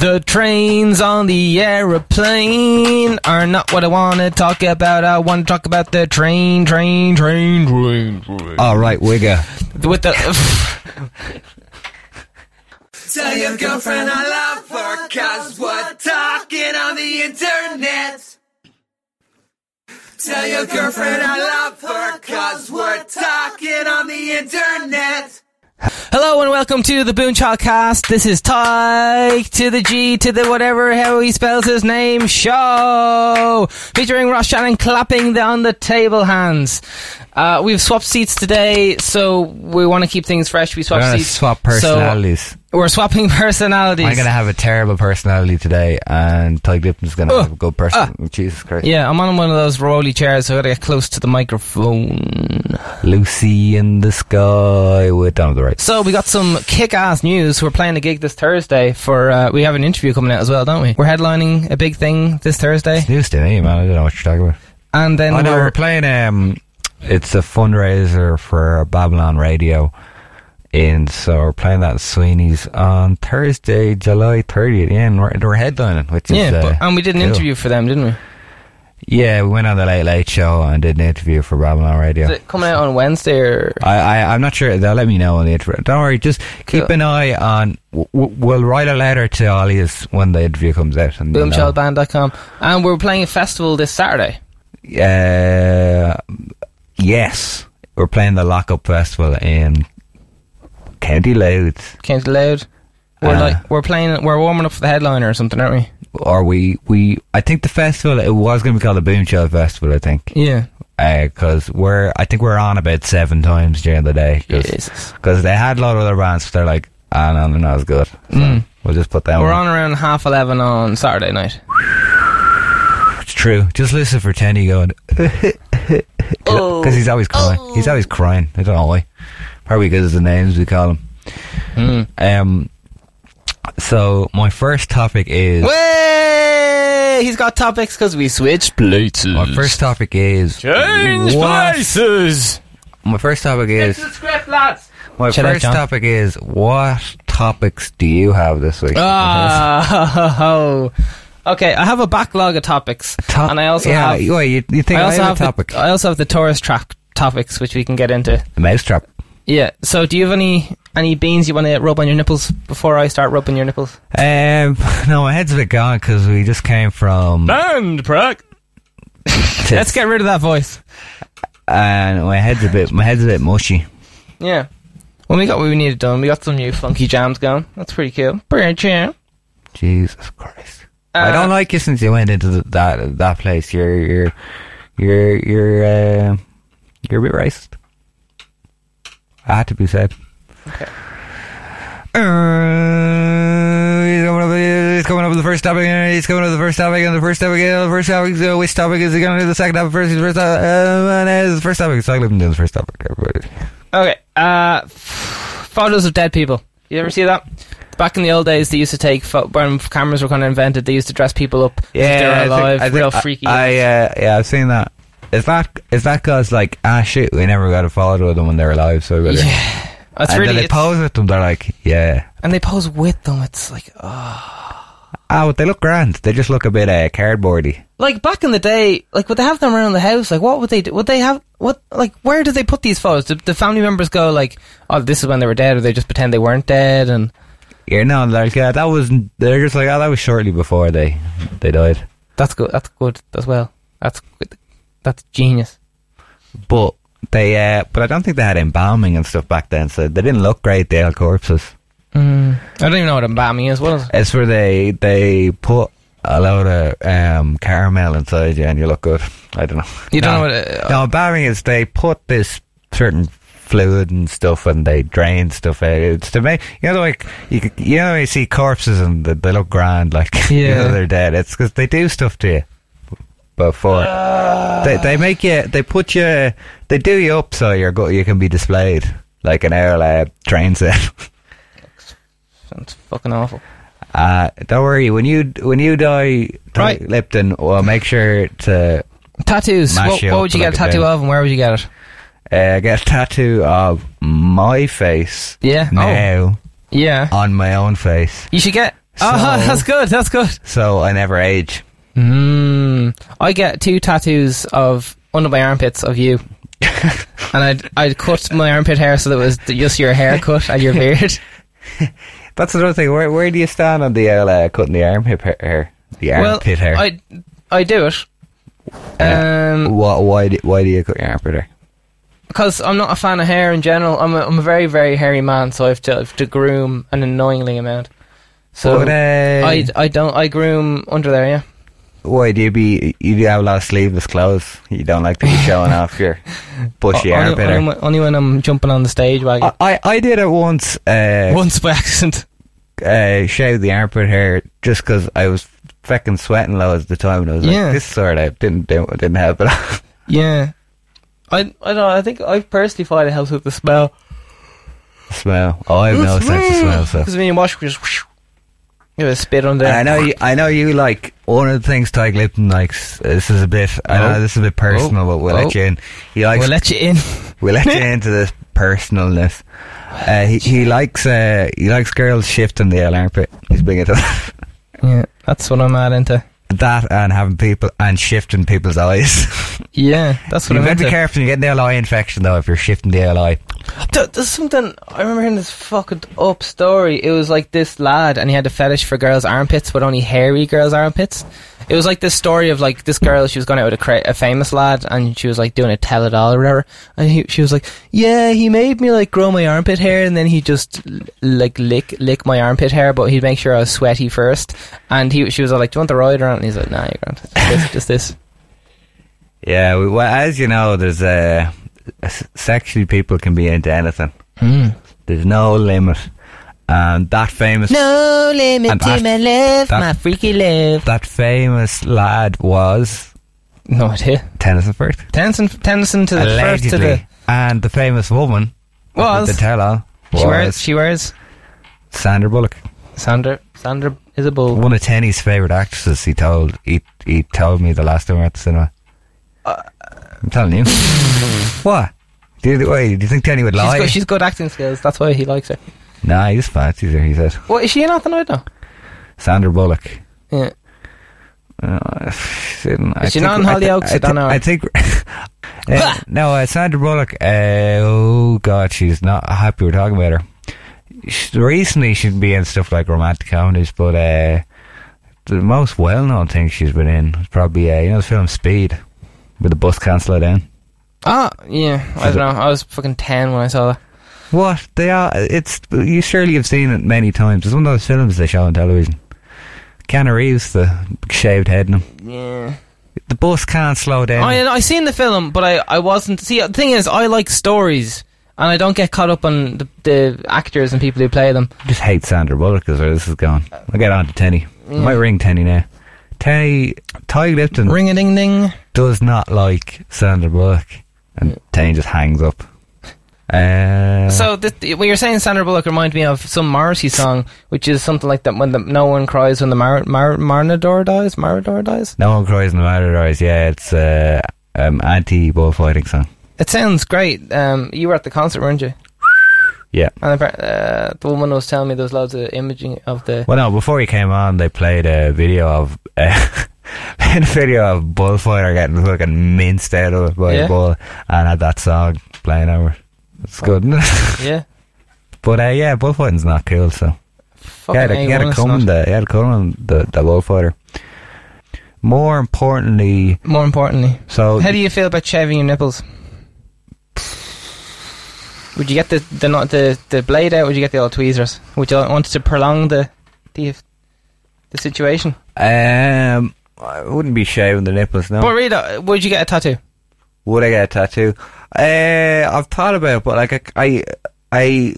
The trains on the aeroplane are not what I want to talk about. I want to talk about the train, train, train, train. train. All right, Wigger. With the. Tell your girlfriend I love her, cause we're talking on the internet. Tell your girlfriend I love her, cause we're talking on the internet. Hello and welcome to the Boomchild Cast. This is Tyke to the G to the whatever how he spells his name show, featuring Ross Shannon clapping on the table hands. Uh, we've swapped seats today, so we want to keep things fresh. We gonna seats. swap personalities. So we're swapping personalities. I'm gonna have a terrible personality today, and Ty Lipton's gonna Oh, have a good person. Jesus Christ. yeah, I'm on one of those rolly chairs, so I gotta get close to the microphone. Lucy in the sky with down the right. So we got some kick-ass news. We're playing a gig this Thursday for. Uh, we have an interview coming out as well, don't we? We're headlining a big thing this Thursday, News to me, man. I don't know what you're talking about. and then oh no, we're we're playing. Um, it's a fundraiser for Babylon Radio, and so we're playing that at Sweeney's on Thursday, July 30th. Yeah, and we're, we're headlining, which is yeah, uh, but, and we did an cool. interview for them, didn't we? Yeah, we went on the Late Late Show and did an interview for Babylon Radio. Is it coming out on Wednesday or? I, I, I'm not sure. They'll let me know on the interview. Don't worry. Just keep Cool. an eye on. W- we'll write a letter to Ollie's when the interview comes out. And you'll. Boomchildband.com, and we're playing a festival this Saturday. Uh, yes, we're playing the Lockup Festival in County Louth. County Loud. We're Uh. like we're playing. We're warming up for the headliner or something, aren't we? Or we, we, I think the festival, it was going to be called the Boomchild Festival, I think. Yeah. Because we're, I think we're on about seven times during the day. Jesus. Because they had a lot of other bands, but they're like, ah, no, they're not as good. So Mm. we'll just put that We're one. on around half eleven on Saturday night. It's true. Just listen for Tenny going, Oh. because he's always crying. He's always crying. I don't know why. Probably because of the names we call him. Mm. Um. So my first topic is Way! He's got topics because we switched places. my first topic is Change what- places. My first topic is the script, lads. my Shut up, first topic is what topics do you have this week? Ah, okay. I have a backlog of topics, Top- and I also yeah, have. well, you, you think I I, have, have a topic? The, I also have the tourist trap topics, which we can get into. the mousetrap. Yeah. So, do you have any any beans you want to rub on your nipples before I start rubbing your nipples? Um, no, my head's a bit gone because we just came from. Band prac. Let's get rid of that voice. and my head's a bit. My head's a bit mushy. Yeah. When we got what we needed done, we got some new funky jams going. That's pretty cool. Pretty chill. Jesus Christ! I Uh, don't like you since you went into the, that that place. You're you're you're you're uh, you're a bit racist. I had to be said. Okay. Uh, he's coming up. He's coming up with the first topic. and He's coming up with the first topic, and the first topic. uh, The first topic. Uh, which topic is he going to do? The second topic first. The first topic. Uh, and, uh, the first topic. So I live in the first topic. Everybody. Okay. Uh, f- photos of dead people. You ever see that? Back in the old days, they used to take pho- when cameras were kind of invented. They used to dress people up Yeah, they were I think- alive, I think- real I- freaky. I, uh, yeah, I've seen that. Is that is that cause like ah shit we never got a photo of them when they're alive so we better- yeah, it's and really then they pose with them they're like yeah and they pose with them. It's like, oh. ah but they look grand they just look a bit uh, cardboardy like back in the day, like would they have them around the house? Like what would they do? Would they have what? Like where did they put these photos? Did the family members go like, oh, this is when they were dead, or they just pretend they weren't dead? And you know like yeah that was they're just like oh that was shortly before they they died that's good. That's good as well. That's good. That's genius. but they uh but I don't think they had embalming and stuff back then so they didn't look great they had corpses Mm. I don't even know what embalming is. What is it? it's where they they put a load of um caramel inside you and you look good I don't know You don't No. know what? Uh, No, embalming is they put this certain fluid and stuff and they drain stuff out. It's to me, you know like you c- you know when you see corpses and they, they look grand like you Yeah. know they're dead. It's because they do stuff to you before they they make you they put you they do you up so you're go, you can be displayed like an air lab train set. Sounds fucking awful. Uh, don't worry when you when you die, Right. Lipton. Well, make sure to Tattoos. What, what would you like get a a tattoo of, and where would you get it? Uh, get a tattoo of my face Yeah. Oh. Yeah. on my own face. You should get Oh, that's good. That's good. so I never age. Mm. I get two tattoos of under my armpits of you. and I'd I'd cut my armpit hair so that it was just your haircut and your beard. That's another thing. Where where do you stand on the uh, cutting the armpit hair? The armpit hair. I I do it. Um, why why do, why do you cut your armpit hair? Because I'm not a fan of hair in general. I'm a, I'm a very very hairy man, so I have to, I have to groom an annoyingly amount. So uh, I I don't I groom under there. Yeah. Why do you be? You do have a lot of sleeveless clothes. You don't like to be showing off your bushy only, armpit hair. only, when- only when I'm jumping on the stage wagon. I, I I did it once. Uh, Once by accident. uh, shaved the armpit hair just because I was fucking sweating loads at the time, and I was Yeah. like, "This sort of didn't do, didn't help it." Yeah. I I don't know. I think I personally find it helps with the smell. smell. Oh, I have no sense of smell. So Because when you wash, you just whoosh, you have a spit on there. I know you. I know you like one of the things Ty Lipton likes. This is a bit. I Oh. know this is a bit personal, but we'll Oh. let you in. He likes. we'll let you in. we'll let you into this personalness. Uh, he he likes uh, he likes girls shifting the armpit. He's big into that. yeah, that's what I'm at into. That and having people and shifting people's eyes. Yeah, that's what you I'm better be into. careful. You get the eye infection though if you're shifting the eye. There's something I remember hearing this fucking up story. It was like this lad, and he had a fetish for girls' armpits, but only hairy girls' armpits. It was like this story of like this girl. She was going out with a, cra- a famous lad, and she was like doing a tell it all or whatever. And he, she was like, "Yeah, he made me like grow my armpit hair, and then he just like lick lick my armpit hair, but he'd make sure I was sweaty first. And he, she was like, "Do you want the ride around?" And he's like, "Nah, you can't. Just this." Just this. Yeah, we, well, as you know, there's uh, sexually people can be into anything. Mm. There's no limit, and that famous No limit And to that- my love, that- my freaky love. that famous lad was No idea. Tennyson Firth, Tennyson, Tennyson to the first to allegedly, the and the famous woman Was. the tell-all she wears she wears Sandra Bullock. Sandra Sandra is a bull. One of Tenny's favourite actresses. He told he he told me the last time we were at the cinema. Uh, I'm telling you. what? Do you, wait, do you think Tenny would She's lie? good, she's good acting skills. That's why he likes her. Nah, he's fancies her. He said. What is she in at the night now? Sandra Bullock. Yeah. Uh, she didn't- I Is she not in Hollyoaks? I, thi- I think. uh, no, uh, Sandra Bullock. Uh, oh God, she's not happy we're talking about her. She, recently, she'd be in stuff like romantic comedies, but uh, the most well-known thing she's been in was probably uh, you know the film Speed, with the bus can't slow down. Ah, yeah. I don't know. I was fucking ten when I saw that. What they are? It's you surely have seen it many times. It's one of those films they show on television. Keanu Reeves, the shaved head, in him. Yeah. The bus can't slow down. I I seen the film, but I I wasn't. See, the thing is, I like stories, and I don't get caught up on the, the actors and people who play them. I just hate Sandra Bullock is where this is going. I'll get on to Tenny. I might ring Tenny now. Tenny, Ty Lipton Ring a ding ding. does not like Sandra Bullock. And Tenny just hangs up. Uh, So the, when you're saying Sandra Bullock remind me of some Morrissey song, which is something like that when the no one cries when the Mar- Mar- Marnador dies. Marador dies. no one cries when the matter dies. Yeah, it's uh, um, anti-bullfighting song. It sounds great. Um, you were at the concert, weren't you? Yeah. And uh, the woman was telling me there's loads of imaging of the. Well, no, before he came on, they played a video of uh, played a video of bullfighter getting fucking minced out of by Yeah. a bull, and had that song playing over. It's good, isn't it? Yeah. but uh, yeah, bullfighting's not cool. So Fucking yeah, you A1, gotta come not. the gotta come the the bullfighter. More importantly, More importantly, so how do you feel about shaving your nipples? Would you get the the not the the blade out? Would you get the old tweezers? Would you want to prolong the the the situation? um, I wouldn't be shaving the nipples. No, But Rita, would you get a tattoo? would I get a tattoo? Uh, I've thought about it, but like I, I,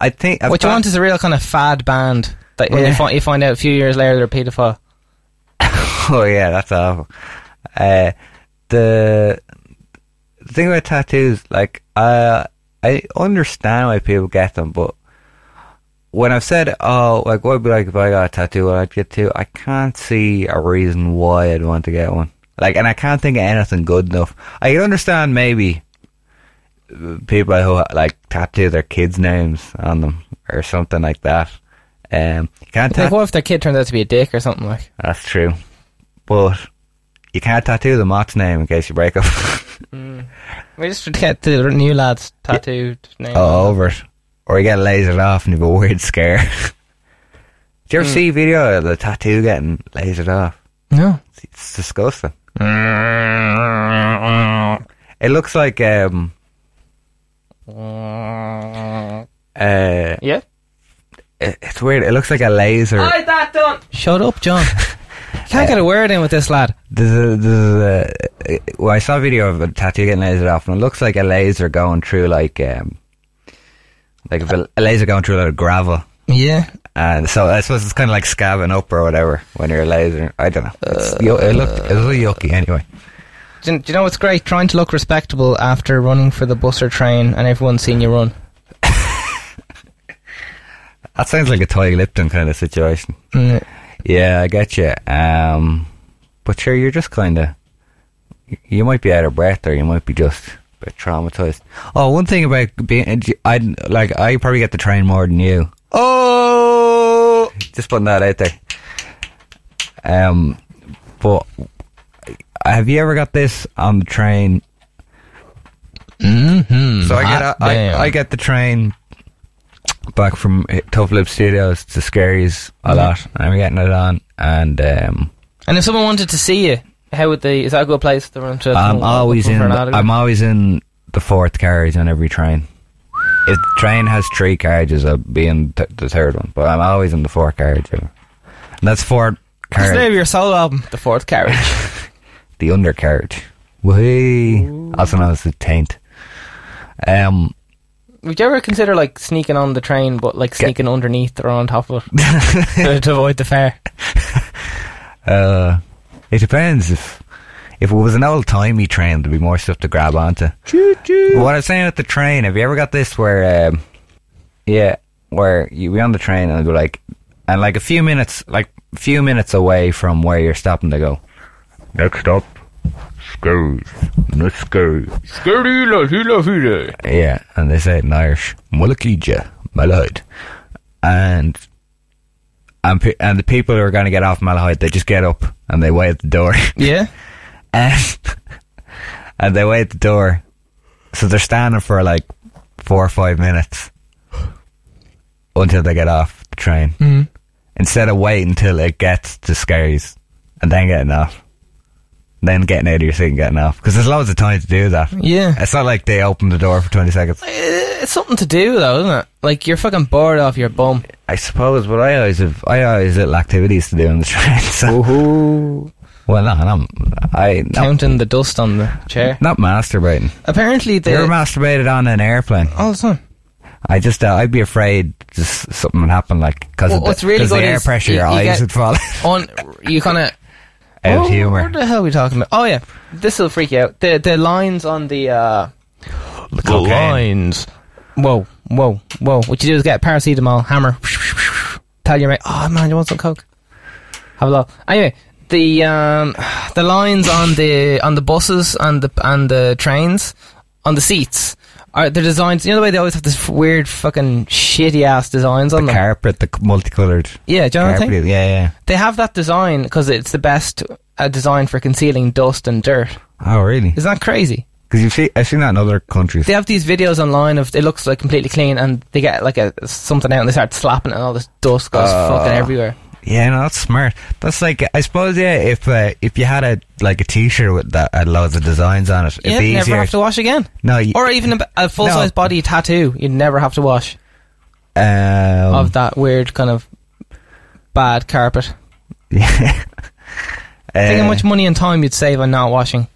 I think I've what you want is a real kind of fad band that when Yeah. you, find, you find out a few years later they're paedophile. oh yeah, that's awful. Uh, the, the thing about tattoos, like, uh, I understand why people get them, but when I've said, oh, like, what would be like if I got a tattoo? What I'd get to, I can't see a reason why I'd want to get one. Like, and I can't think of anything good enough. I can understand maybe people who like tattoo their kids' names on them or something like that. Um, you can't Like, what if their kid turns out to be a dick or something like? That's true, but you can't tattoo the Mott's name in case you break up. We just get the new lads tattooed name. oh, over it, or you get lasered off and you have a weird scare. Do you ever see video of the tattoo getting lasered off? No. It's disgusting. It looks like um uh Yeah. it- it's weird. It looks like a laser. I that done. Shut up, John. Can't get a word in with this lad. There's a, there's a, well, I saw a video of a tattoo getting lasered off, and it looks like a laser going through like um like a, a laser going through a lot of gravel. Yeah. And so I suppose it's kind of like scabbing up or whatever when you're a laser. I don't know. It's, yo- it looked it was yucky anyway. Do, do you know what's great? Trying to look respectable after running for the bus or train and everyone's seen you run. That sounds like a Ty Lipton kind of situation. Mm. Yeah, I get you. Um, but sure, you're just kind of. You might be out of breath, or you might be just a bit traumatized. Oh, one thing about being, I like, I probably get the train more than you. Oh, just putting that out there. Um, but have you ever got this on the train? Mm-hmm. So I get I, I get the train back from Tough Lip Studios to Skerries a lot, and I'm getting it on, and um, And if someone wanted to see you, how would they? Is that a good place to run to? I'm always in. The, autograph? I'm always in the fourth carriage on every train. If the train has three carriages, I'll be in th- the third one, but I'm always in the fourth carriage. And that's fourth What's the name carriage, of your solo album? The Fourth Carriage. the undercarriage. Way, also known as the taint. Um, Would you ever consider like sneaking on the train, but like sneaking underneath or on top of it to, to avoid the fare? Uh, it depends. If if it was an old timey train, there'd be more stuff to grab onto. Choo choo. What I'm saying with the train, have you ever got this where, um, yeah, where you be on the train and be like, and like a few minutes, like a few minutes away from where you're stopping, to go, next stop, Skerries, not Scurry. Yeah, and they say it in Irish, Mullach Íde, Malahide. And and, pe- and the people who are going to get off Malahide, they just get up and they wait at the door. Yeah. and, and they wait at the door. So they're standing for like four or five minutes until they get off the train. Mm. Instead of waiting until it gets to Skerries and then getting off. Then getting out of your seat and getting off. Because there's loads of time to do that. Yeah. It's not like they open the door for 20 seconds. It's something to do though, isn't it? Like you're fucking bored off your bum. I suppose, but I always have, I always little activities to do on the train. So, Ooh. well, no, no, I, not, Counting the dust on the chair. not masturbating. Apparently the You ever masturbated on an airplane? all the time. I just, uh, I'd be afraid just something would happen, like, because Well, of the, really the air pressure, you- your you eyes would fall On you kind of out of humour. What the hell are we talking about? Oh yeah, this will freak you out. The the lines on the uh, the lines. Whoa, whoa, whoa! What you do is get paracetamol, hammer, tell your mate, oh man, you want some coke? Have a look. Anyway, the um, the lines on the on the buses and the and the trains on the seats are they're designed. You know the way they always have this weird fucking shitty ass designs on The them. carpet, the multicoloured yeah, do you know what I carpet. think? Yeah, yeah. They have that design because it's the best uh, design for concealing dust and dirt. Oh, really? Isn't that crazy? Because you've seen, I've seen that in other countries. They have these videos online of it looks like completely clean, and they get like a something out and they start slapping it, and all this dust goes Uh, fucking everywhere. Yeah, no, that's smart. That's like, I suppose, yeah, if uh, if you had a like a T-shirt with that had loads of designs on it, it'd Yeah, be never easier. have to wash again, no, you, or even a, a full size body tattoo. You'd never have to wash um, of that weird kind of bad carpet. yeah. Think how Uh, much money and time you'd save on not washing.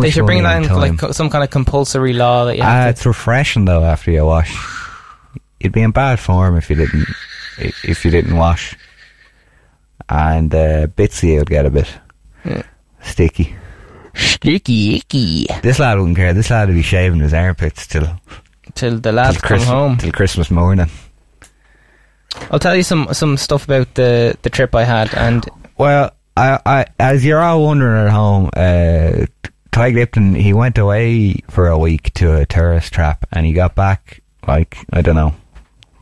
They should bring that in like co- some kind of compulsory law that you Ah, to. it's refreshing though after you wash. You'd be in bad form if you didn't if you didn't wash, and uh, bits of you would get a bit Yeah. sticky. Sticky icky This lad wouldn't care. This lad would be shaving his armpits till, till the lads till, come Christmas, home. till Christmas morning. I'll tell you some some stuff about the the trip I had, and Well, I, I, as you're all wondering at home, uh, Ty Lipton he went away for a week to a tourist trap, and he got back like I don't know,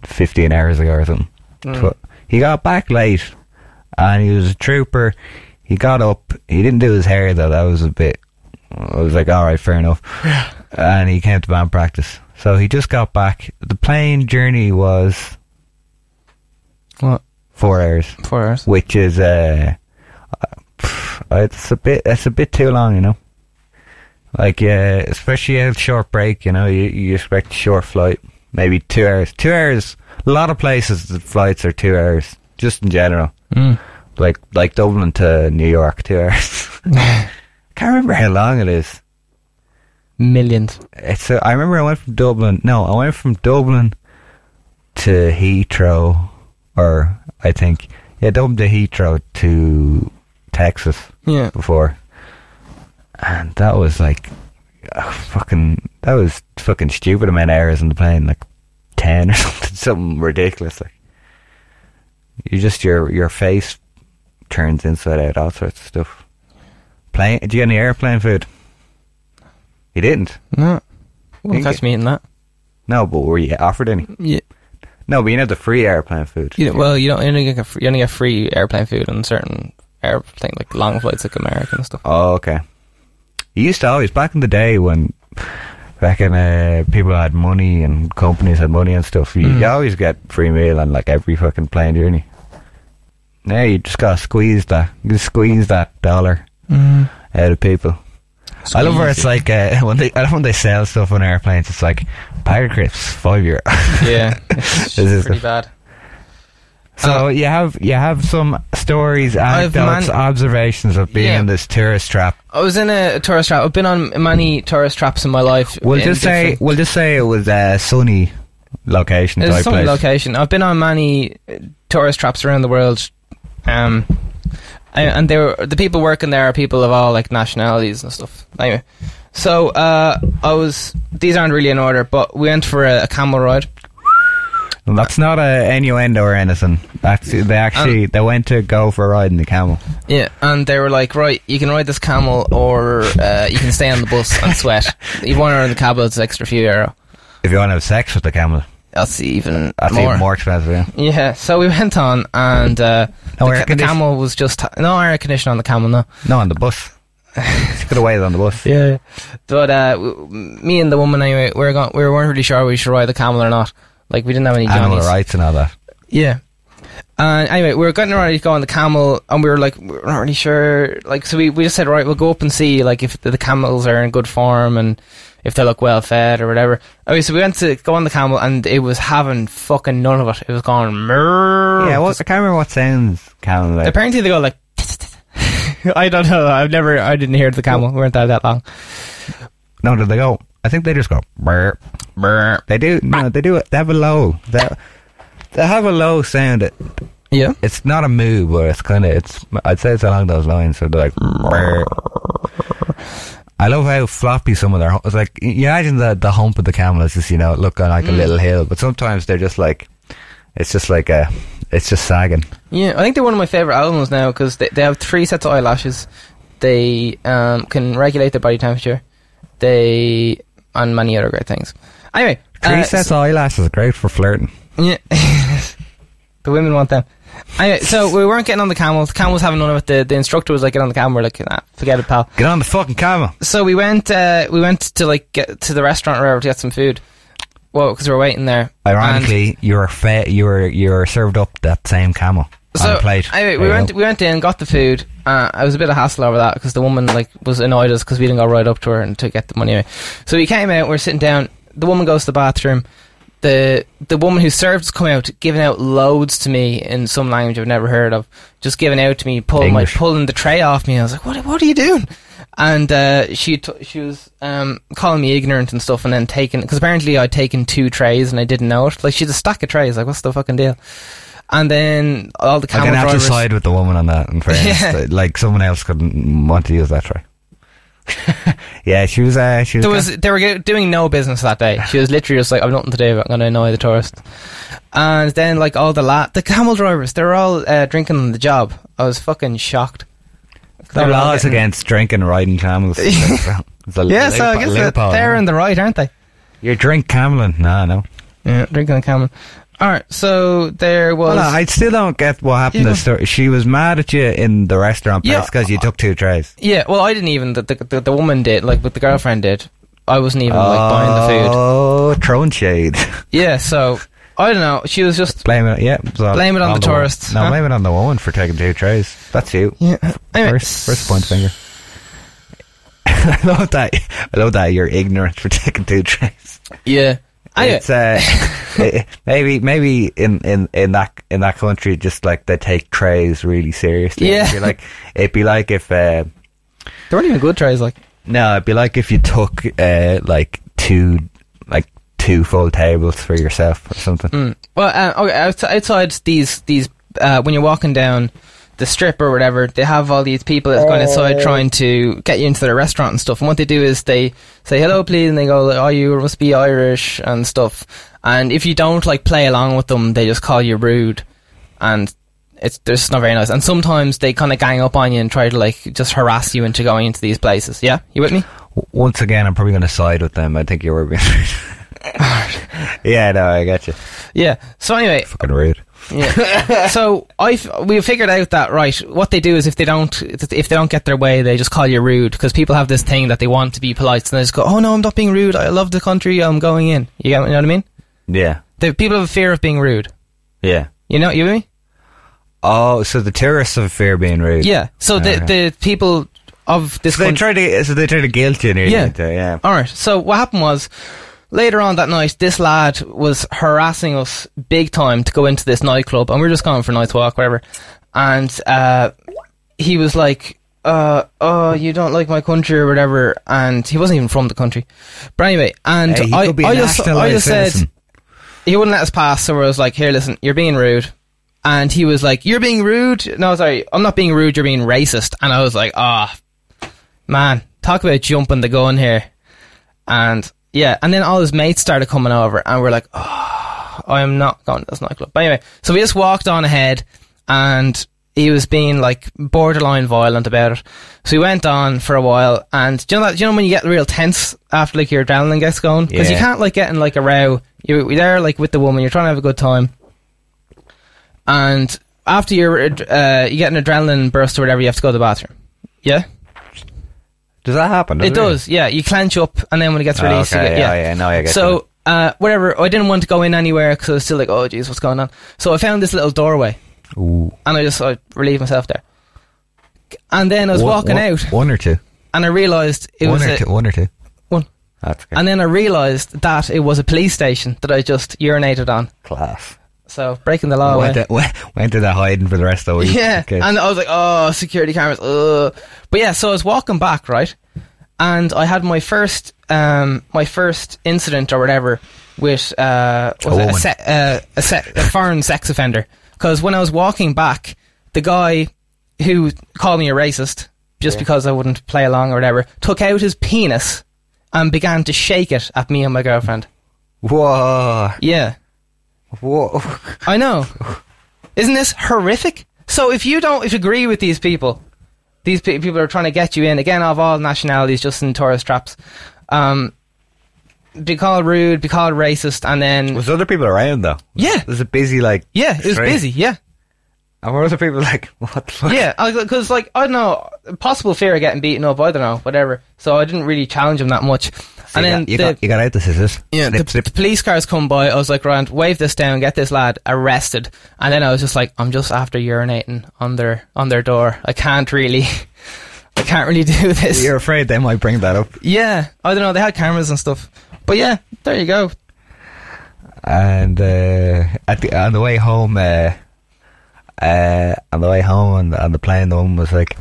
fifteen hours ago or something. Mm. He got back late, and he was a trooper. He got up. He didn't do his hair though. That was a bit. I was like, all right, fair enough. and he came to band practice. So he just got back. The plane journey was What? four hours, Four hours. which is uh, uh, it's a bit. It's a bit too long, you know. Like yeah, especially a short break. You know, you you expect a short flight, maybe two hours. Two hours. A lot of places the flights are two hours, just in general. Mm. Like like Dublin to New York, two hours. Can't remember how long it is. Millions. It's. A, I remember I went from Dublin. No, I went from Dublin to Heathrow, or I think yeah, Dublin to Heathrow to Texas Yeah. before, and that was like uh, fucking. That was fucking stupid amount of hours in the plane, like ten or something, something ridiculous. Like you just your your face turns inside out, all sorts of stuff. Plane? Did you get any airplane food? You didn't. No. Wouldn't Think catch me eating that. No, but were you offered any? Yeah. No, but you know the free airplane food. You know, well, you don't. You only get free, you only get free airplane food on certain airplane, like long flights, like American and stuff. Oh, okay. You used to always back in the day when back in uh, people had money and companies had money and stuff. You, Mm. you always get free meal on like every fucking plane journey. Now you just gotta squeeze that. You just squeeze that dollar Mm. out of people. I love where it's like uh, when they. I love when they sell stuff on airplanes. It's like Pirate Crips five euro. yeah, it's This is pretty the- bad. So Uh, you have you have some stories, anecdotes, man- observations of being Yeah. in this tourist trap. I was in a tourist trap. I've been on many tourist traps in my life. We'll just say we'll just say it was a sunny location It's type a sunny place. location. I've been on many uh, tourist traps around the world, um, and, and they were the people working there are people of all like nationalities and stuff. Anyway, so uh, I was. These aren't really in order, but we went for a, a camel ride. That's not a innuendo or anything. That's they actually they went to go for a ride in the camel. Yeah, and they were like, right, you can ride this camel, or uh, you can stay on the bus and sweat. you want to ride the camel, it's extra few euro. If you want to have sex with the camel, That's even that's more. even more expensive. Yeah. Yeah, so we went on, and uh, No the, ca- the camel was just no air conditioning on the camel, no. No, on the bus. you could have waited on the bus. Yeah, but uh, w- me and the woman anyway, we were going, we weren't really sure we should ride the camel or not. Like we didn't have any Animal rights and all that. Yeah. And anyway, we were getting ready to go on the camel, and we were like, we we're not really sure. Like, so we, we just said, right, we'll go up and see, like, if the, the camels are in good form and if they look well fed or whatever. Okay, so we went to go on the camel, and it was having fucking none of it. It was going, Murr. Yeah, what, I can't remember what sounds camel like. Apparently, they go like, I don't know. I've never, I didn't hear the camel. We weren't there that long. No, did they go? I think they just go. Brr. Brr. They do. No, they do it. They have a low. They, they have a low sound. It, Yeah. it's not a moo, but it's kind of. It's. I'd say it's along those lines. So they're like. Brr. I love how floppy some of their. It's like you imagine the the hump of the camel is just you know looking like a little hill, but sometimes they're just like. It's just like a. It's just sagging. Yeah, I think they're one of my favorite albums now because they, they have three sets of eyelashes. They um, can regulate their body temperature. They and many other great things. Anyway, Three uh, sets of eyelashes, great for flirting. Yeah, the women want them. Anyway, so we weren't getting on the camel. The camel was having none of it. The, the instructor was like, "Get on the camel." We're like, nah, "Forget it, pal." Get on the fucking camel. So we went. Uh, we went to like get to the restaurant or wherever to get some food. Well, because we were waiting there. Ironically, you were fa- you were you were served up that same camel so anyway, we went. We went in, got the food. Uh, it was a bit of hassle over that because the woman like was annoyed us because we didn't go right up to her and to get the money. So we came out. We're sitting down. The woman goes to the bathroom. The the woman who served us come out, giving out loads to me in some language I've never heard of. Just giving out to me, pulling my pulling the tray off me. I was like, "What? What are you doing?" And uh, she t- she was um, calling me ignorant and stuff, and then taking because apparently I'd taken two trays and I didn't know it. Like she's a stack of trays. Like what's the fucking deal? And then all the I'm camel gonna have to side with the woman on that. In fairness, Yeah. Like someone else couldn't want to use that tray. yeah, she was. Uh, she was. There was they were doing no business that day. She was literally just like, "I've nothing to do. I'm going to annoy the tourists." And then like all the la- the camel drivers, they were all uh, drinking on the job. I was fucking shocked. They no were all laws getting- against drinking and riding camels. Yeah, so I guess they're in the right, aren't they? You're drink cameling. No, no. Yeah, drinking on camel. All right. So there was. Well, I still don't get what happened. Yeah, to story. She was mad at you in the restaurant place Yeah. because you took two trays. yeah. Well, I didn't even. The, the the the woman did. Like, but the girlfriend did. I wasn't even like buying the food. Oh, throwing shade. Yeah. So I don't know. She was just. blame it. Yeah, so Blame it on the wo- tourists, No, huh? blame it on the woman for taking two trays. That's you. Yeah. Anyway, First, first point finger. I love that. I love that you're ignorant for taking two trays. Yeah. It's uh, maybe maybe in, in, in that in that country, just like they take trays really seriously. Yeah. it'd be like it'd be like if uh, there weren't even good trays. Like. no, it'd be like if you took uh, like two like two full tables for yourself or something. Mm. Well, uh, okay, outside, outside these these uh, when you're walking down the strip or whatever, they have all these people that's going inside oh. trying to get you into their restaurant and stuff. And what they do is they say hello, please, and they go, "Oh, you must be Irish" and stuff. And if you don't like play along with them, they just call you rude, and it's there's just not very nice. And sometimes they kind of gang up on you and try to like just harass you into going into these places. Yeah, you with me? Once again, I'm probably going to side with them. I think you were being. yeah, no, I get you. Yeah. So anyway, Fucking rude. Yeah. so I we figured out that right. What they do is if they don't if they don't get their way, they just call you rude because people have this thing that they want to be polite, and they just go, "Oh no, I'm not being rude. I love the country. I'm going in." You, get, you know what I mean? Yeah, The people have a fear of being rude. yeah. You know, you with me? Oh, so the tourists have a fear of being rude. Yeah. So the the people of this So they country. try to, so they try to guilt you. Yeah. into it, yeah. All right. So what happened was later on that night, this lad was harassing us big time to go into this nightclub, and we are just going for a night's walk, whatever. And uh, he was like, uh, "Oh, you don't like my country or whatever," and he wasn't even from the country. But anyway, and Hey, he I, could be a I just, I just said he wouldn't let us pass, so I was like, "Here, listen, you're being rude." And he was like, "You're being rude." No, sorry, I'm not being rude. You're being racist. And I was like, "Ah, man, talk about jumping the gun here." And yeah, and then all his mates started coming over, and we're like, "Oh, I'm not going to this nightclub." But anyway, so we just walked on ahead, and he was being like borderline violent about it. So we went on for a while, and do you know that? Do you know when you get real tense after like your adrenaline gets going because you can't like get in like a row. You're, you're there like with the woman, you're trying to have a good time, and after you're uh, you get an adrenaline burst or whatever, you have to go to the bathroom. Yeah, Does that happen? it does. Yeah, you clench up, and then when it gets Oh, released, okay, you get, yeah, yeah, yeah, no, I get So, uh, whatever. I didn't want to go in anywhere because I was still like, oh, jeez, what's going on? So I found this little doorway, Ooh. and I just I relieved myself there. And then I was One- walking one- out, One or two. and I realised it one was or a, two. One or two. one. That's good. And then I realised that it was a police station that I just urinated on. Class. So breaking the law. went, away. to, went, went to the hiding for the rest of the week. Yeah, Okay. and I was like, oh, security cameras. Ugh. But yeah, so I was walking back, right, and I had my first, um, my first incident or whatever with uh, was A it a, se- uh, a, se- a foreign sex offender. Because when I was walking back, the guy who called me a racist just because I wouldn't play along or whatever took out his penis and began to shake it at me and my girlfriend. Whoa. Yeah. Whoa. I know. Isn't this horrific? So if you don't if you agree with these people, these pe- people are trying to get you in again of all nationalities, just in tourist traps. Um, be called rude, be called racist, and then Was other people around though? yeah, Was it busy like? yeah, it was busy. Yeah, And were other people like, what the fuck? yeah, because like I don't know, possible fear of getting beaten up. I don't know, whatever. So I didn't really challenge him that much. So and you, then got, you, the, got, you got out the scissors. Yeah, Snip, the, snip. the police cars come by. I was like, Rand, wave this down, get this lad arrested. And then I was just like, I'm just after urinating on their on their door. I can't really, I can't really do this. You're afraid they might bring that up. yeah, I don't know. They had cameras and stuff. But yeah, there you go. And uh, at the on the way home, uh, uh, on the way home and the, on the plane, the woman was like,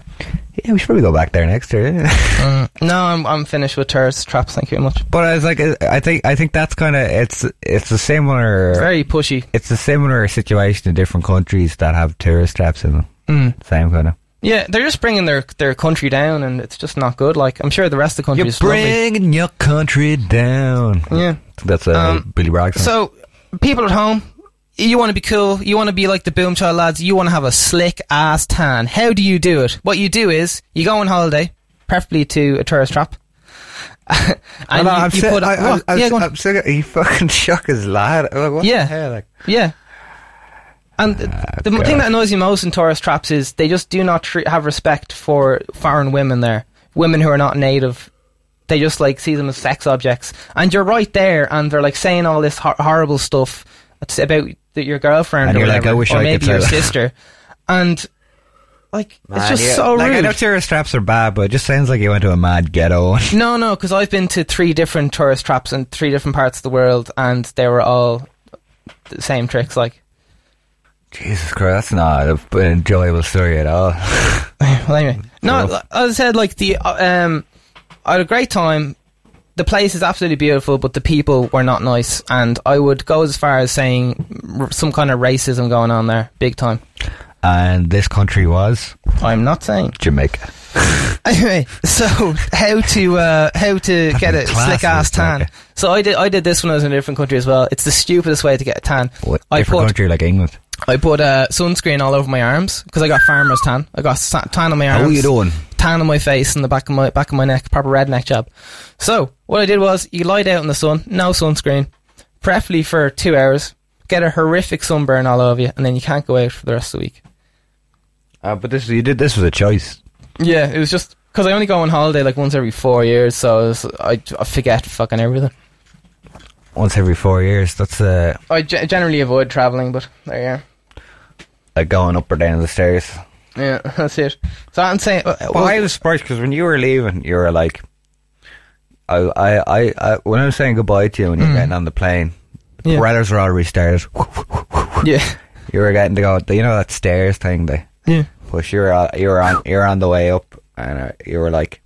"Yeah, we should probably go back there next year." yeah." Mm, no, I'm I'm finished with tourist traps. Thank you very much. but I was like, uh, I think I think that's kind of it's it's a similar Very pushy. it's a similar situation in different countries that have tourist traps in them. Mm. Same kind of. Yeah, they're just bringing their their country down, and it's just not good. Like I'm sure the rest of the country You're is lovely. bringing your country down. Yeah. That's a Um, Billy Bragg. So, people at home, you want to be cool. You want to be like the Boomchild lads. You want to have a slick ass tan. How do you do it? What you do is you go on holiday, preferably to a tourist trap. and I know, you, I'm you sick. put I, I. I'm, yeah, go on. I'm sick. He fucking shook his lad. Like, what Yeah. The hell? Like, Yeah. And th- the God. thing that annoys me most in tourist traps is they just do not tre- have respect for foreign women there. Women who are not native. They just like see them as sex objects. And you're right there and they're like saying all this hor- horrible stuff about th- your girlfriend And or you're like, I wish or I maybe your sister. And like it's just yeah. so like, I rude. know tourist traps are bad, but it just sounds like you went to a mad ghetto. No, no, because I've been to three different tourist traps in three different parts of the world, and they were all the same tricks. Like, Jesus Christ, that's not an enjoyable story at all. well, anyway, no, as I said, like the uh, um, I had a great time. The place is absolutely beautiful, but the people were not nice, and I would go as far as saying r- some kind of racism going on there, big time. and this country was I'm not saying. Jamaica. Anyway, so how to uh, how to get a slick ass tan? So I did I did this when I was in a different country as well. It's the stupidest way to get a tan. What, I different put country like England. I put uh, sunscreen all over my arms because I got farmer's tan. I got sa- tan on my arms. How are you doing? Tan on my face and the back of my back of my neck, proper redneck job. So what I did was you lie out in the sun, no sunscreen, preferably for two hours, get a horrific sunburn all over you, and then you can't go out for the rest of the week. Uh, but this you did this was a choice. Yeah, it was just because I only go on holiday like once every four years, so I, was, I, I forget fucking everything. Once every four years. That's uh, I ge- generally avoid traveling, but there you are. like going up or down the stairs. Yeah, that's it. So I'm saying, uh, Well, I was surprised because when you were leaving, you were like, I, I, I, I when I was saying goodbye to you when you were Mm. getting on the plane, the Yeah. propellers were all restarted. yeah, You were getting to go, you know that stairs thing they yeah. push. You were, you were on, you were on the way up, and uh, you were like,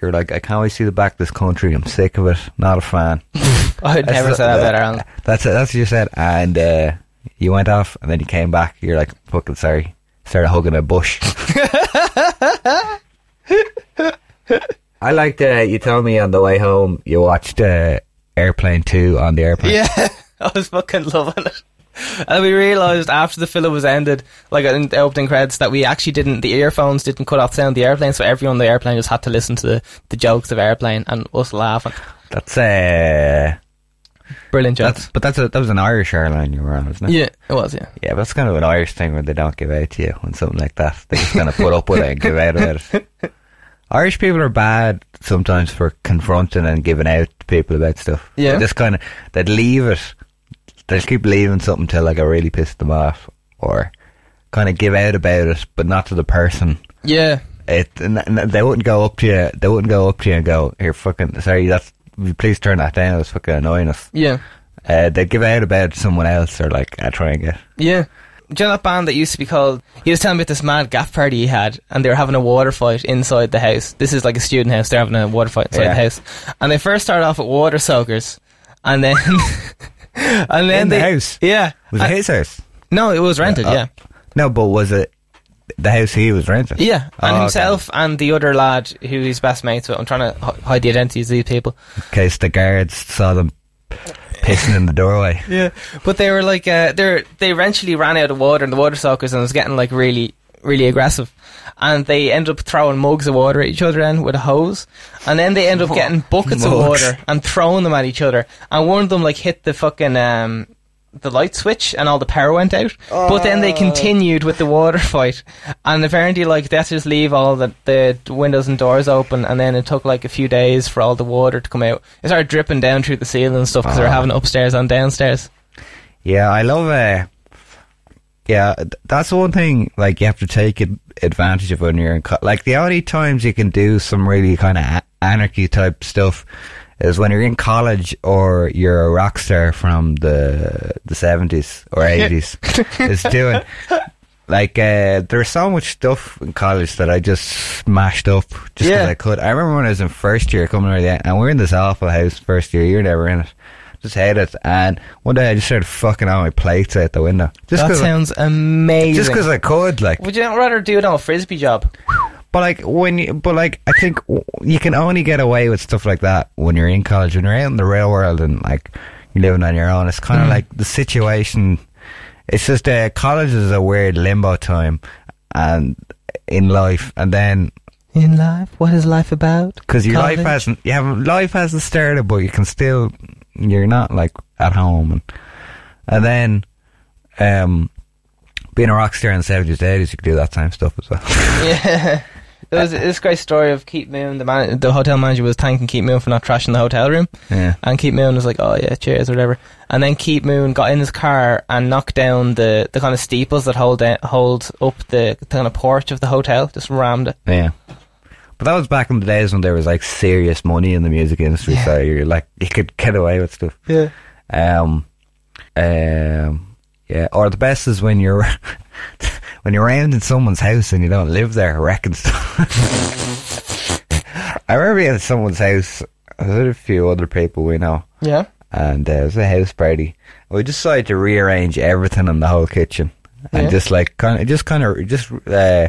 you're like, I can't wait to see the back of this country. I'm sick of it. Not a fan. I'd never say that better. Alan. That's it. That's what you said. And uh, you went off, and then you came back. You're like, fucking sorry. Started hugging a bush. I liked. Uh, you told me on the way home you watched uh, Airplane Two on the airplane. Yeah, I was fucking loving it. And we realised after the film was ended, like in the opening credits, that we actually didn't, the earphones didn't cut off sound of the airplane, so everyone on the airplane just had to listen to the, the jokes of airplane and us laughing. That's uh, Brilliant jokes. that's but that's a, that was an Irish airline you were on, wasn't it? yeah, it was, yeah. Yeah, but that's kind of an Irish thing where they don't give out to you when something like that. They just kind of put up with it and give out about it. Irish people are bad sometimes for confronting and giving out to people about stuff. Yeah. They just kind of they'd leave it. They'll keep leaving something till like I really pissed them off, or kind of give out about it, but not to the person. Yeah, It they wouldn't go up to you. They wouldn't go up to you and go, "Here, fucking sorry, that's please turn that down. It's fucking annoying us." yeah, Uh, they give out about someone else, or like, I try and get. yeah. Do you know that band that used to be called? He was telling me about this mad gaff party he had, and they were having a water fight inside the house. This is like a student house. They're having a water fight inside Yeah. the house, and they first started off with water soakers, and then and then In the they, house? Yeah, Was it Uh, his house? No, it was rented. Uh, yeah, No, but was it the house he was renting? yeah, Oh, and okay. himself and the other lad who he's best mates with. I'm trying to hide the identities of these people. In case the guards saw them pissing in the doorway. Yeah, but they were like, uh, they they eventually ran out of water in the water soakers and it was getting like really, really aggressive. And they end up throwing mugs of water at each other then with a hose. And then they end up getting buckets of water and throwing them at each other. And one of them like hit the fucking, um, the light switch and all the power went out. But then they continued with the water fight. And apparently like they had to just leave all the, the windows and doors open and then it took like a few days for all the water to come out. It started dripping down through the ceiling and stuff because they were Ah. having upstairs and downstairs. Yeah, I love. Uh, yeah, th- that's one thing. Like you have to take advantage of when you're in. Co- like the only times you can do some really kind of a- anarchy type stuff is when you're in college or you're a rock star from the the seventies or eighties. is doing. Like uh, there's so much stuff in college that I just smashed up just because Yeah. I could. I remember when I was in first year coming out of and we're in this awful house first year. You're never in it. Just hate it. And one day I just started fucking all my plates out the window. Just that sounds amazing. just because I could, like. Would you not rather do it on a frisbee job? But like when you, but like I think you can only get away with stuff like that when you're in college. When you're out in the real world and like you're living on your own, it's kind of Mm. like the situation. It's just uh, college is a weird limbo time, and in life, and then in life? What is life about? Because your life hasn't, you have life hasn't started, but you can still, you're not like at home, and and then, um, being a rock star in the seventies, eighties, you could do that time stuff as well. Yeah. There was this great story of Keith Moon. The man, the hotel manager was thanking Keith Moon for not trashing the hotel room, yeah, and Keith Moon was like, "Oh yeah, cheers" or whatever. And then Keith Moon got in his car and knocked down the, the kind of steeples that hold down, hold up the, the kind of porch of the hotel. Just rammed it. yeah. But that was back in the days when there was like serious money in the music industry, so you're like you could get away with stuff. Yeah. Um, um, yeah. Or the best is when you're when you're around in someone's house and you don't live there, wrecking stuff. I remember being at someone's house. I was a few other people we know, Yeah. and uh, it was a house party. We decided to rearrange everything in the whole kitchen, and Yeah. just like kind of, just kind of, just uh,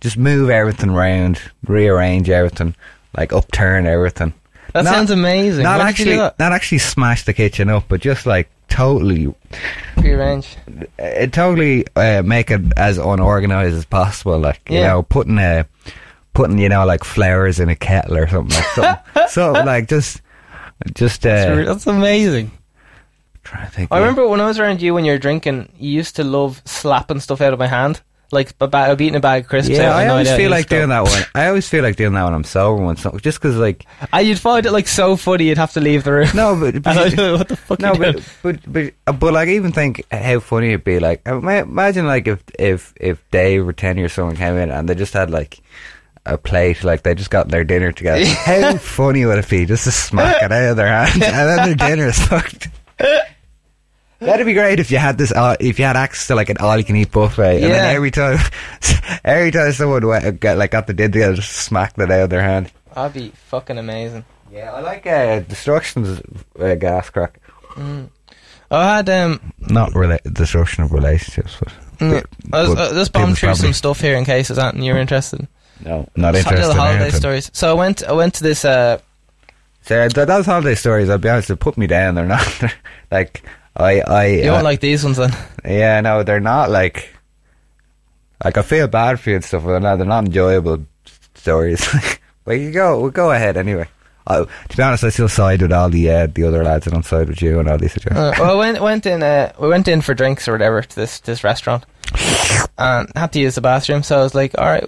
just move everything around, rearrange everything, like upturn everything. That Not- sounds amazing. Not Why did you do actually, that? not actually smash the kitchen up, but just like totally Rearrange. it totally uh, make it as unorganized as possible. Like you know, putting a putting you know like flowers in a kettle or something like something. so like just just That's uh, re- That's amazing. trying to think. I yeah. remember when I was around you when you were drinking, you used to love slapping stuff out of my hand. Like a ba- I'd eating a bag of crisps. Yeah, I always uh, feel like doing that one. I always feel like doing that when I'm sober. When some, just because like And you'd find it like so funny you'd have to leave the room. no, but, And like, what the fuck no, but, but but uh, but like even think how funny it'd be. Like imagine like if if if Dave or Tenny or someone came in and they just had like a plate, like they just got their dinner together. How funny would it be just to smack it out of their hand and then their dinner is fucked. That'd be great if you had this. Uh, if you had access to like an all-you-can-eat buffet, and Yeah. then every time, every time someone went, got like got the dinner together, just smacked it out of their hand. That'd be fucking amazing. Yeah, I like uh, destruction's uh, gas crack. I had um, Not rela- destruction of relationships, but mm, I was, I just bombed through property. some stuff here in case it's anything you're interested. No, not Just interested. little in holiday stories. So I went, I went to this. Uh, So uh, those holiday stories, I'll be honest, they put me down. They're not they're, like I, I, you uh, don't like these ones then? yeah, no, they're not like like I feel bad for you and stuff, but they're not, they're not enjoyable stories. but you go, we'll go ahead anyway. I, to be honest, I still side with all the uh, the other lads. I don't side with you and all these. Uh, well, went went in. Uh, we went in for drinks or whatever to this this restaurant, and had to use the bathroom. So I was like, all right.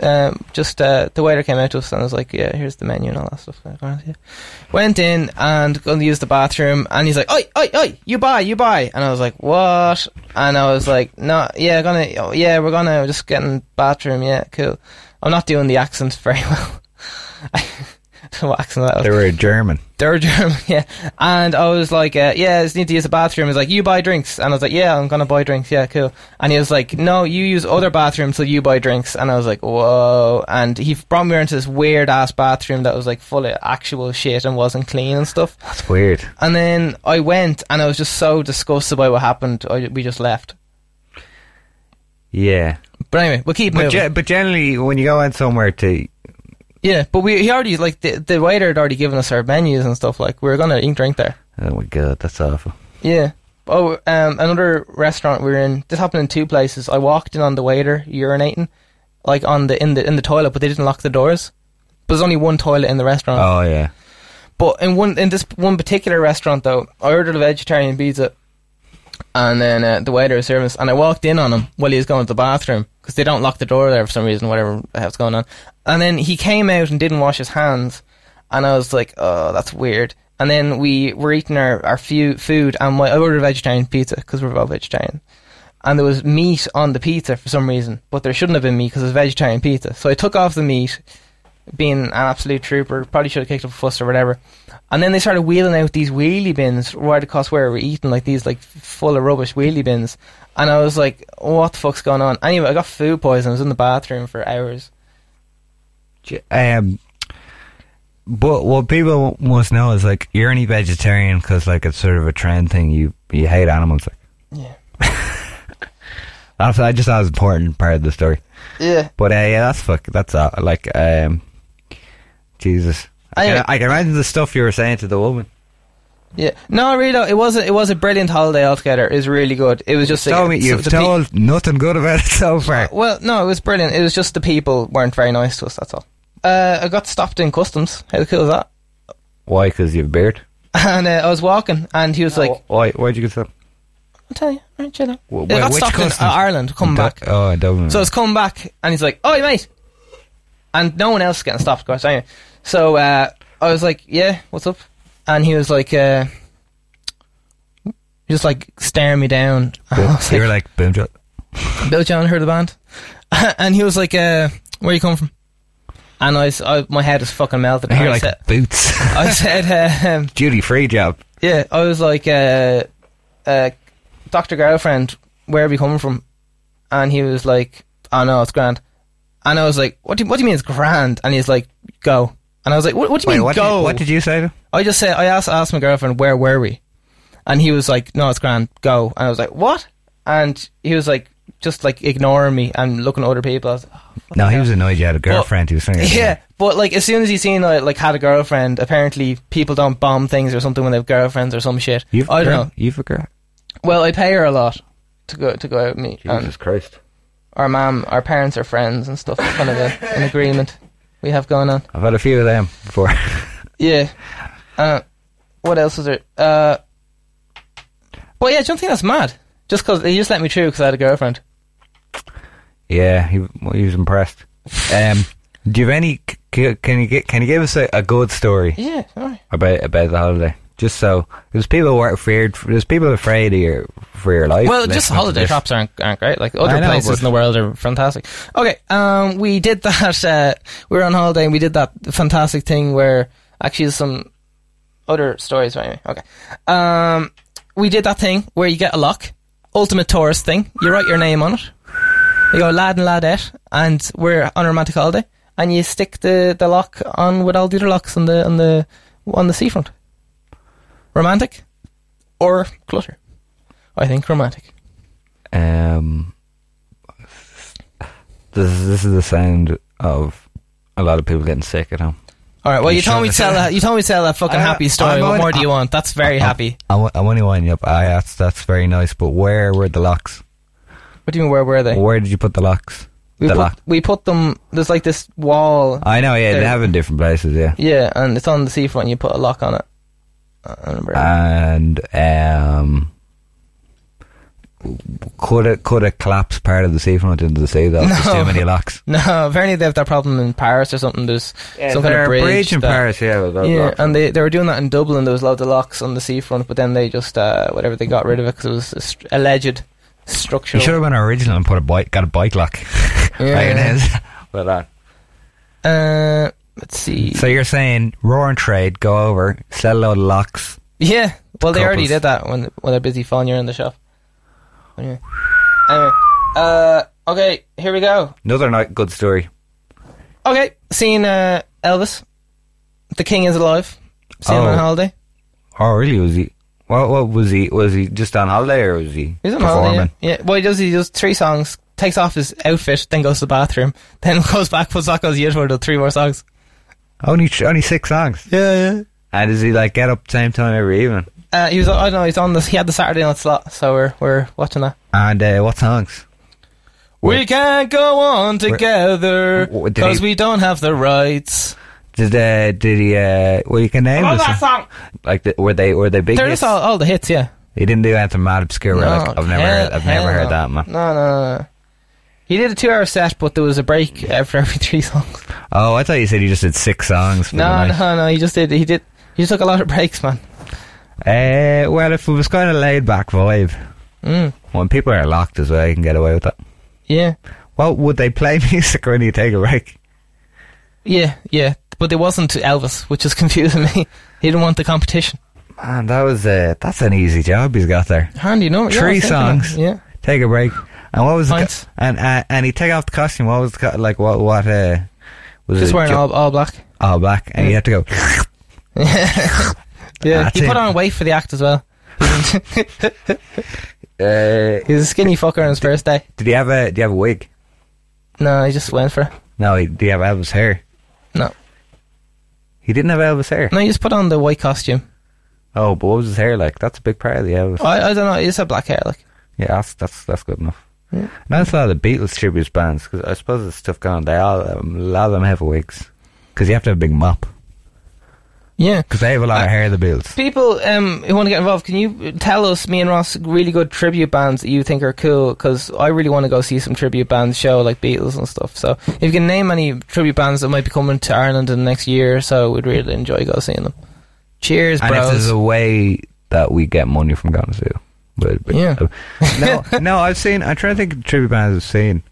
Um, just uh, the waiter came out to us and was like, "Yeah, here's the menu and all that stuff." Went in and going to use the bathroom, and he's like, "Oi, oi, oi! You buy, you buy!" And I was like, "What?" And I was like, "No, yeah, gonna, oh, yeah, we're gonna just get getting bathroom. Yeah, cool." I'm not doing the accent very well. I what accent that was. They were German. They're German, yeah. And I was like, uh, yeah, I just need to use the bathroom. He's like, you buy drinks. And I was like, yeah, I'm going to buy drinks. Yeah, cool. And he was like, no, you use other bathrooms so you buy drinks. And I was like, whoa. And he brought me into this weird ass bathroom that was like full of actual shit and wasn't clean and stuff. That's weird. And then I went and I was just so disgusted by what happened. I, we just left. Yeah, But anyway, we'll keep but moving. ge- but generally, when you go in somewhere to yeah, but we he already, like, the, the waiter had already given us our menus and stuff. Like, we were going to eat drink there. oh my god, that's awful. Yeah. Oh, um, another restaurant we were in. This happened in two places. I walked in on the waiter urinating, like on the in the in the toilet, but they didn't lock the doors. But there's only one toilet in the restaurant. Oh yeah. But in one in this one particular restaurant though, I ordered a vegetarian pizza, and then uh, the waiter was serving us, and I walked in on him while he was going to the bathroom because they don't lock the door there for some reason, whatever the hell's going on. And then he came out and didn't wash his hands, and I was like, oh, that's weird. And then we were eating our our few food, and my, I ordered a vegetarian pizza because we're both vegetarian. And there was meat on the pizza for some reason, but there shouldn't have been meat because it was vegetarian pizza. So I took off the meat, being an absolute trooper, probably should have kicked up a fuss or whatever. And then they started wheeling out these wheelie bins right across where we were eating, like these like full of rubbish wheelie bins. And I was like, what the fuck's going on? Anyway, I got food poisoning. I was in the bathroom for hours. Um, but what people must know is like you're only vegetarian because like it's sort of a trend thing. You you hate animals. Like Yeah. that's I just thought it was important part of the story. Yeah. But uh, yeah, that's fuck. That's uh, like um, Jesus. I can, I can imagine the stuff you were saying to the woman. Yeah. No, really, though, it was a, it was a brilliant holiday altogether. It was really good. It was just like, Tell me, you've the pe- told nothing good about it so far. Well, no, it was brilliant. It was just the people weren't very nice to us. That's all. Uh, I got stopped in customs. How cool is that? Why? Because you've beard. And uh, I was walking, and he was like, why? Why'd you get stopped?" "I'll tell you, right, chill out." Wh- I got which stopped in uh. Ireland, coming Du- back. Oh, I don't. Dublin. So I was coming back, and he's like, "Oh, mate," and no one else is getting stopped, of course. Anyway, so uh, I was like, "Yeah, what's up?" And he was like, uh, just like staring me down. Was you were like, boom, John. Bill John heard the band, and he was like, uh, "Where you come from?" And I, I- my head is fucking melted. And you're I like, said, boots. I said, uh, um, Duty free job. yeah, I was like, uh, uh, Doctor Girlfriend, where are we coming from? And he was like, "Oh no, it's grand." And I was like, "What do you, what do you mean it's grand?" And he's like, "Go." And I was like, "What, what do you Wait, mean what, go?" Did, what did you say to him? I just said I asked asked my girlfriend where were we, and he was like, "No, it's grand, go." And I was like, "What?" And he was like, just like ignoring me and looking at other people. I was like, oh, No, he hell. was annoyed you had a girlfriend. he was saying, Yeah, but like as soon as he seen I like had a girlfriend, apparently people don't bomb things or something when they have girlfriends or some shit. You've a I don't girl? know. You've a girl? Well, I pay her a lot to go to go out with me. And Christ. our mom, our parents are friends and stuff. It's kind of a, an agreement we have going on. I've had a few of them before. Yeah. Uh, what else is there? Uh, but yeah, do you think that's mad? Just because they just let me through because I had a girlfriend. yeah, he, well, he was impressed. Um, do you have any? Can you get? Can you give us a, a good story Yeah, alright. about about the holiday? Just so there's people who are feared. There's people afraid of your for your life. Well, just holiday shops aren't aren't great. Like other know, places in the world are fantastic. Okay, um, we did that. Uh, we were on holiday and we did that fantastic thing where actually there's some other stories. Anyway, okay. Um, we did that thing where you get a lock, ultimate tourist thing. You write your name on it. You go lad and ladette, and we're on a romantic holiday, and you stick the, the lock on with all the other locks on the on the on the seafront. Romantic or clutter? I think romantic. Um, this this is the sound of a lot of people getting sick at home. All right. Well, You you told me to tell that. You told me to tell that fucking I- happy story. I'm What more do you want? That's very I'm- happy. I, wa- I want to wind you up. I that's that's very nice. But where were the locks? What do you mean? Where were they? Where did you put the locks? we the put lock. we put them. There's like this wall. I know. Yeah, they have in different places. Yeah. Yeah, and it's on the seafront. You put a lock on it. I remember. and um, could it could it collapse part of the seafront into the sea though? There's too many locks. no, apparently they have that problem in Paris or something. There's some kind of bridge, in that- Paris. Yeah, Yeah, and they they were doing that in Dublin. There was loads of locks on the seafront, but then they just uh, whatever they got rid of it because it was a st- alleged you structural. should have been original and put a bike got a bike lock. Yeah. Right, it is. Well done. Uh, let's see. So you're saying roar and trade, go over, sell a load of locks. Yeah, well, they already did that when when they're busy following you in the shop. Anyway, anyway, uh, okay, here we go. Another night, good story. Okay, seeing uh, Elvis, the King is alive. Seeing him Oh. on holiday. Oh, really? Was he? What? What was he? Was he just on holiday or was he He's on performing? holiday. Yeah. yeah, well, he does. He does three songs. Takes off his outfit, then goes to the bathroom, then goes back, puts back on his earphone, does three more songs. Only only six songs. Yeah, yeah. And does he like get up same time every evening? Uh, he was. I don't know. He's on this. He had the Saturday night slot, so we're we're watching that. And uh, what songs? We can't go on together because we don't have the rights. Did uh, did he? Uh, well, you can name I love us. that song. Like, the, were they were they big They're hits? just all, all the hits, yeah. he didn't do anything mad obscure. where, like, I've never hell- heard, I've never heard no. that man. No, no, no, no. He did a two-hour set, but there was a break after every three songs. Oh, I thought you said he just did six songs. For No, the night. no, no. He just did. He did. Just took a lot of breaks, man. Uh, well, if it was kind of laid back vibe, Mm. when people are locked as well, you can get away with that. Yeah, Well, would they play music when you take a break? yeah, yeah. But it wasn't Elvis, which is confusing me. He didn't want the competition. Man, that was uh, that's an easy job he's got there. Handy, no? Yeah, Three that. songs. Yeah. Take a break. And what was the co- and uh, and he take off the costume? What was the co- like? What what uh, was Just it? wearing ju- all, all black. all black, and you Yeah. had to go. Yeah, That's he put it. on weight for the act as well. Uh, He was a skinny fucker on his first day. did he have a? Do you have a wig? No, he just went for it. No, he, do you have Elvis hair? No. He didn't have Elvis hair. No, he just put on the white costume. Oh, but what was his hair like? That's a big part of the Elvis. I, I don't know. It's a black hair, like. Yeah, that's that's that's good enough. Yeah. Now it's a lot of the Beatles tribute bands because I suppose there's stuff going. on. They all um, a lot of them have wigs because you have to have a big mop Yeah. because they have a lot of hair. The Beatles. People um, who want to get involved, can you tell us, me and Ross, really good tribute bands that you think are cool? Because I really want to go see some tribute bands show, like Beatles and stuff. So if you can name any tribute bands that might be coming to Ireland in the next year or so, we'd really enjoy go seeing them. Cheers, And if bros. there's a way that we get money from going to see, would be- Yeah. no, no, I've seen. I'm trying to think of tribute bands I've seen.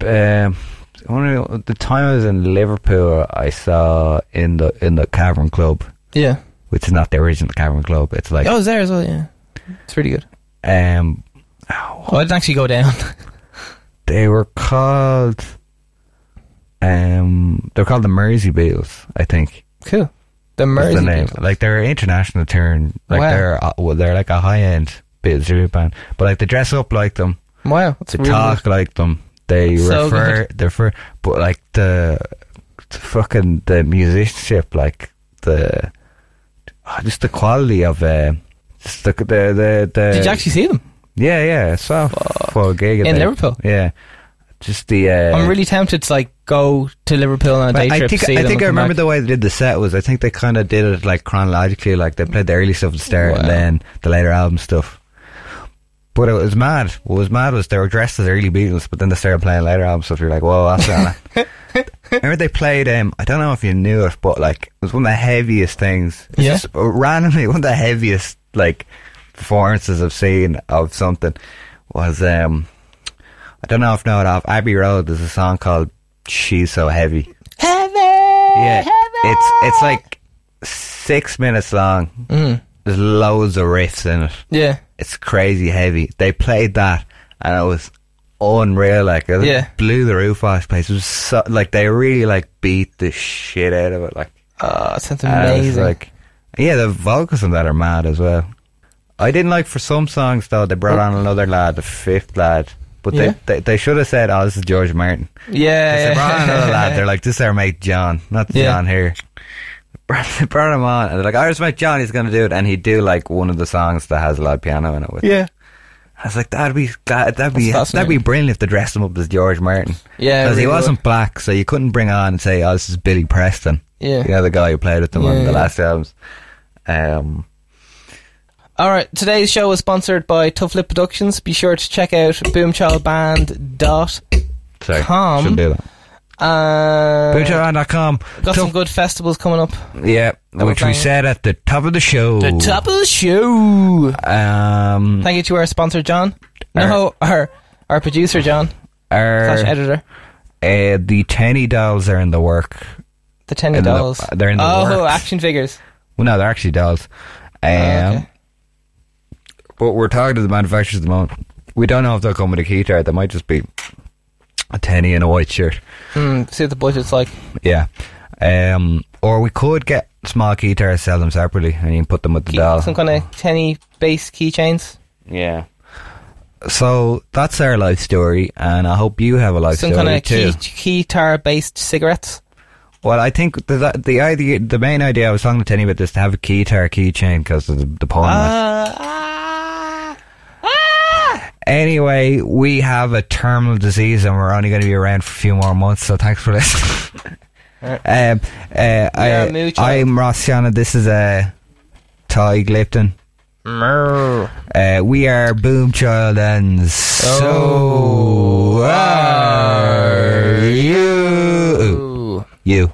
Um, only the time I was in Liverpool, I saw in the in the Cavern Club, yeah. which is not the original Cavern Club. It's like oh, it's there as well, yeah. It's pretty good. um, Oh, I didn't actually go down. they were called um, they're called the Mersey Beatles, I think. cool. The Mersey the name. Beatles. Like they're international turn. Like Wow. they're uh, well, they're like a high end Beatles band, but like they dress up like them. Wow. That's They really talk like them. They So refer. They refer. But like the, the fucking the musicianship, like the oh, just the quality of uh, just the the the, the Did you actually see them? yeah yeah I saw Fuck. for a gig In. Liverpool? Yeah, just the. Uh, I'm really tempted to like go to Liverpool on a day I trip. think I them think I remember back. the way they did the set was I think they kind of did it like chronologically, like they played the early stuff at the start and then the later album stuff. But it was mad. What was mad was they were dressed as early Beatles, but then they started playing later album stuff. You're like, whoa, that's not. remember they played? Um, I don't know if you knew it, but like it was one of the heaviest things. It's Yeah. just uh, randomly one of the heaviest like performances I've seen of something was um. I don't know if you know it off Abbey Road. There's a song called "She's So Heavy." Heavy. Yeah, it's it's like six minutes long. Mm. There's loads of riffs in it. Yeah. It's crazy heavy. They played that, and it was unreal. Like it Yeah. blew the roof off place. It was so like they really like beat the shit out of it. Like Oh, it sounds amazing. like yeah, the vocals on that are mad as well. I didn't like for some songs though. They brought oh. on another lad, the fifth lad. But Yeah. they, they they should have said, "Oh, this is George Martin." yeah. They brought on another lad. They're like, this is our mate John, not Yeah. John here. They brought him on, and they're like, Irish mate John, he's going to do it," and he'd do like one of the songs that has a loud piano in it. With. yeah. I was like, "That'd be that'd be that'd be brilliant if they dressed him up as George Martin." Yeah. because he wasn't black, so you couldn't bring on and say, "Oh, this is Billy Preston." Yeah. You know, the guy who played with them Yeah, on the yeah. last albums. Um, All right. Today's show is sponsored by Tough Lip Productions. Be sure to check out boomchildband.com. sorry, Com. should do that. Uh, got some good festivals coming up. Yeah, which we said at the top of the show. The top of the show. Um, Thank you to our sponsor, John. No, our our producer, John. our, Slash editor. Uh, the Tiny dolls are in the work. The Tiny in the- Dolls. they're in the Oh, works. action figures. Well, no, they're actually dolls. Um, Oh, okay. But we're talking to the manufacturers at the moment. We don't know if they'll come with a keytar. They might just be a Tenny in a white shirt. Hmm, see what the budget's like. Yeah. Um, or we could get small keytars, sell them separately, and you can put them with the Key- doll. some kind of Tenny base keychains. Yeah. So that's our life story, and I hope you have a life Some story kind of too. key, keytar based cigarettes. Well, I think the the idea, the main idea, I was talking to Tenny about this to have a keytar keychain because of the, the poem. Ah, ah. Anyway, we have a terminal disease and we're only going to be around for a few more months, so thanks for this. um, uh, I, I'm Ross Shannon. This is uh, Ty Lipton. Uh, we are Boomchild and so Oh. are you. You.